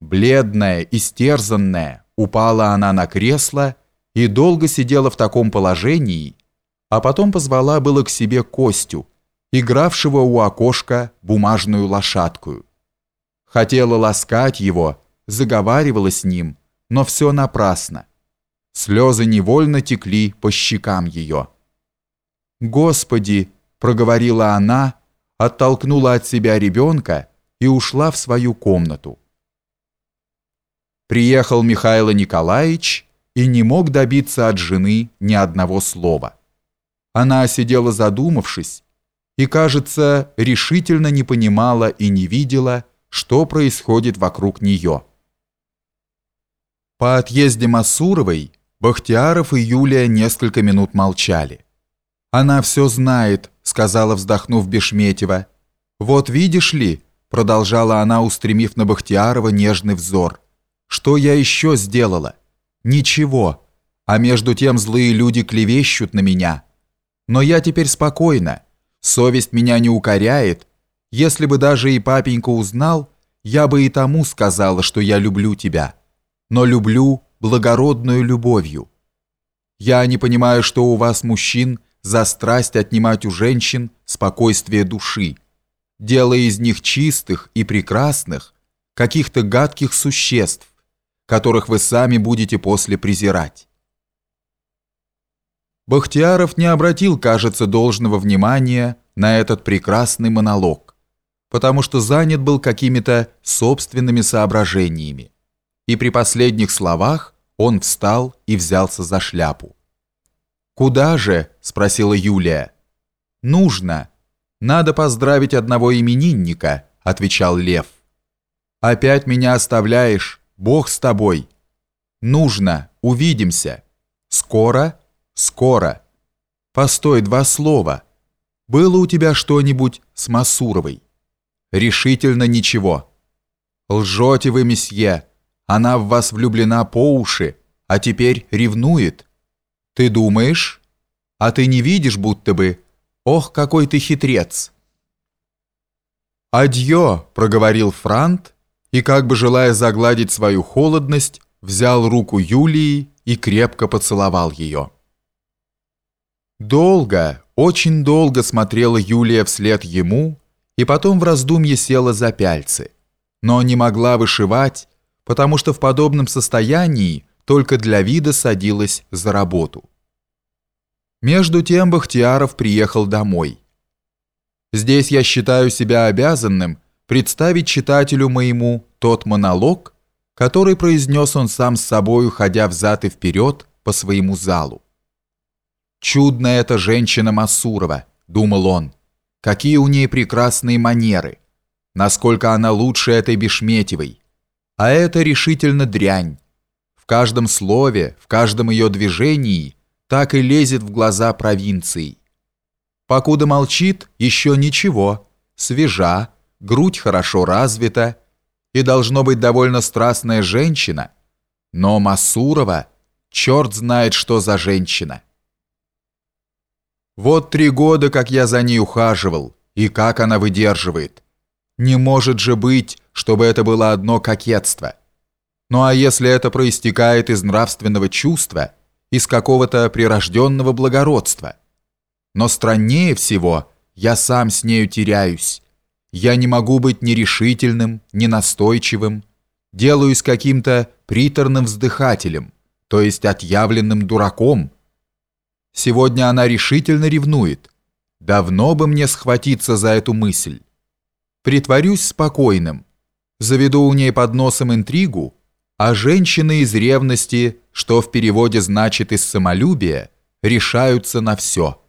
Бледная, истерзанная, упала она на кресло и долго сидела в таком положении, а потом позвала было к себе Костю, игравшего у окошка бумажную лошадку. Хотела ласкать его, заговаривала с ним, но все напрасно. Слезы невольно текли по щекам ее. «Господи!» – проговорила она, оттолкнула от себя ребенка и ушла в свою комнату. Приехал Михаил Николаевич и не мог добиться от жены ни одного слова. Она сидела задумавшись и, кажется, решительно не понимала и не видела, что происходит вокруг нее. По отъезде Масуровой Бахтияров и Юлия несколько минут молчали. «Она все знает», — сказала, вздохнув Бешметьева. «Вот видишь ли», — продолжала она, устремив на Бахтиярова нежный взор, «что я еще сделала? Ничего. А между тем злые люди клевещут на меня. Но я теперь спокойна. Совесть меня не укоряет. Если бы даже и папенька узнал, я бы и тому сказала, что я люблю тебя» но люблю благородную любовью. Я не понимаю, что у вас, мужчин, за страсть отнимать у женщин спокойствие души, делая из них чистых и прекрасных, каких-то гадких существ, которых вы сами будете после презирать. Бахтияров не обратил, кажется, должного внимания на этот прекрасный монолог, потому что занят был какими-то собственными соображениями и при последних словах он встал и взялся за шляпу. «Куда же?» – спросила Юлия. «Нужно. Надо поздравить одного именинника», – отвечал Лев. «Опять меня оставляешь. Бог с тобой. Нужно. Увидимся. Скоро? Скоро. Постой, два слова. Было у тебя что-нибудь с Масуровой?» «Решительно ничего». «Лжете вы, месье. Она в вас влюблена по уши, а теперь ревнует. Ты думаешь? А ты не видишь, будто бы. Ох, какой ты хитрец!» «Адьё!» – проговорил Франт, и, как бы желая загладить свою холодность, взял руку Юлии и крепко поцеловал ее. Долго, очень долго смотрела Юлия вслед ему, и потом в раздумье села за пяльцы, но не могла вышивать, потому что в подобном состоянии только для вида садилась за работу. Между тем Бахтияров приехал домой. Здесь я считаю себя обязанным представить читателю моему тот монолог, который произнес он сам с собою, ходя взад и вперед по своему залу. «Чудная эта женщина Масурова», — думал он, — «какие у ней прекрасные манеры, насколько она лучше этой Бешметьевой, а это решительно дрянь. В каждом слове, в каждом ее движении так и лезет в глаза провинции. Покуда молчит, еще ничего, свежа, грудь хорошо развита и должно быть довольно страстная женщина. Но Масурова, черт знает, что за женщина. Вот три года, как я за ней ухаживал, и как она выдерживает. Не может же быть, чтобы это было одно кокетство. Ну а если это проистекает из нравственного чувства, из какого-то прирожденного благородства? Но страннее всего, я сам с нею теряюсь. Я не могу быть ни решительным, ни настойчивым, делаюсь каким-то приторным вздыхателем, то есть отъявленным дураком. Сегодня она решительно ревнует. Давно бы мне схватиться за эту мысль. Притворюсь спокойным, заведу у ней под носом интригу, а женщины из ревности, что в переводе значит из самолюбия, решаются на все.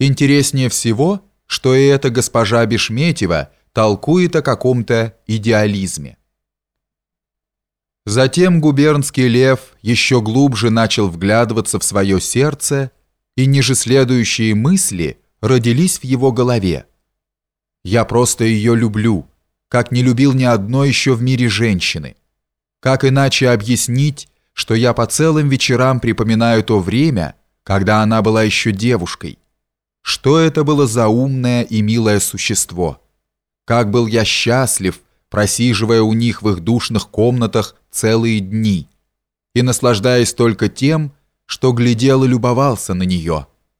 Интереснее всего, что и эта госпожа Бешметьева толкует о каком-то идеализме. Затем губернский лев еще глубже начал вглядываться в свое сердце, и ниже следующие мысли родились в его голове. «Я просто ее люблю», как не любил ни одной еще в мире женщины. Как иначе объяснить, что я по целым вечерам припоминаю то время, когда она была еще девушкой? Что это было за умное и милое существо? Как был я счастлив, просиживая у них в их душных комнатах целые дни и наслаждаясь только тем, что глядел и любовался на нее –